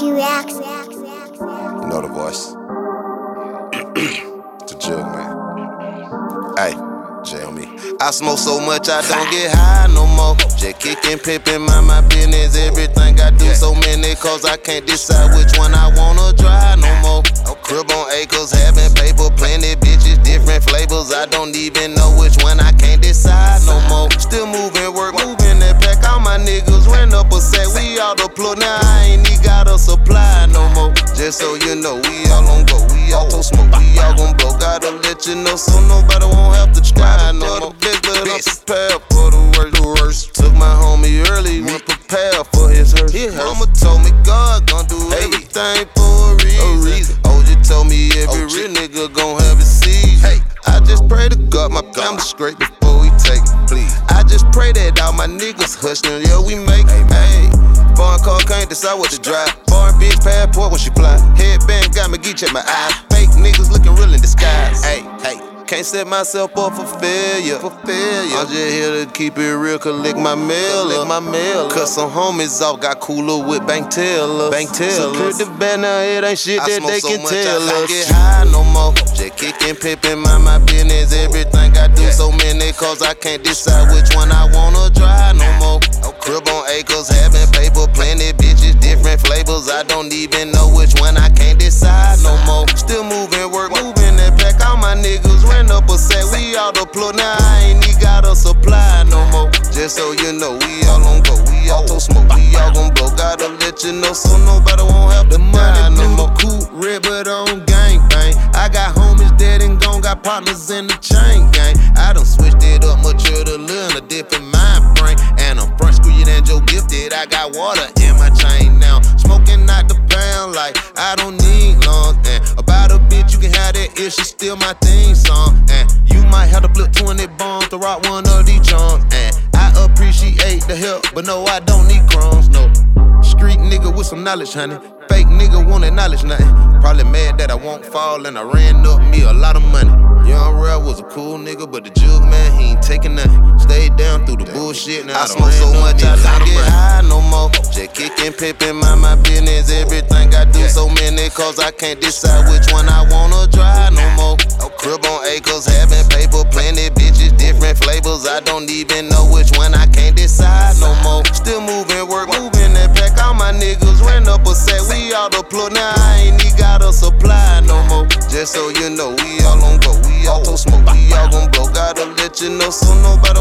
You know the voice. it's a jug, man. Hey, jail me. I smoke so much I don't get high no more. Just kicking, pimping, mind my business. Everything I do so many cause I can't decide which one I wanna drive no more. Crib on acres, having paper, plenty bitches, different flavors. I don't even know which one I can't decide no more. Still moving, work, moving that pack. All my niggas ran up a sack. We all plug. Now I supply no more. Just so you know, we all on go. We all to smoke. We all gon' blow. Gotta let you know so nobody won't have to try no more. Bitch, but I'm prepared for the worst. The worst. Took my homie early. We prepared for his hurt. Mama told me God gon' do everything for a reason. OG told me every real nigga gon' have a season. Hey. I just pray to God my family straight before we take it. Please. I just pray that all my niggas hush them. Yeah, we make it. Hey. Foreign car can't decide what to drive. Bitch passport when she fly. Headband got me geek check my eyes. Fake niggas looking real in disguise. Hey, hey. Can't set myself up for failure. For failure. I'm just here to keep it real, collect my mail. Collect my mail. Cut some homies off, got cooler with bank tellers. Bank tellers. Secure the banner, it ain't shit that they can tell us. I get high no more. Just kicking, pimping, mind my business. Everything I do so many cause I can't decide which one I wanna drive no more. Crib on acres, having I don't even know which one I can't decide no more. Still moving, work, moving that pack. All my niggas ran up a sack. We all the plug, now I ain't even got a supply no more. Just so you know, we all on go, we all to smoke, we all gon' blow. Gotta let you know so nobody won't have the money no more. Cool, red, but on gang bang. I got homies dead and gone, got partners in the chain gang. I done switched it up, matured a little, a different mind frame. And I'm front screwed and Joe gifted. I got water in my I don't need long. And about a bitch, you can have that if she steal my theme song. And you might have to flip 20 bombs to rock one of these joints. And I appreciate the help, but no, I don't need crumbs, no. Street nigga with some knowledge, honey. Fake nigga won't acknowledge nothing. Probably mad that I won't fall and I ran up me a lot of money. Young Rel was a cool nigga, but the jug man, he ain't taking nothing. Stayed down through the bullshit. Now I, I smoke so much I don't get high no more. Just kicking, pimping, mind my business. Everything cause I can't decide which one I wanna drive no more. Crib on acres, having paper, plenty bitches, different flavors. I don't even know which one I can't decide no more. Still moving, work, moving that pack. All my niggas ran up a set. We all the plug, now I ain't even got a supply no more. Just so you know, we all on go, we all to smoke, we all gon' blow. Gotta let you know so nobody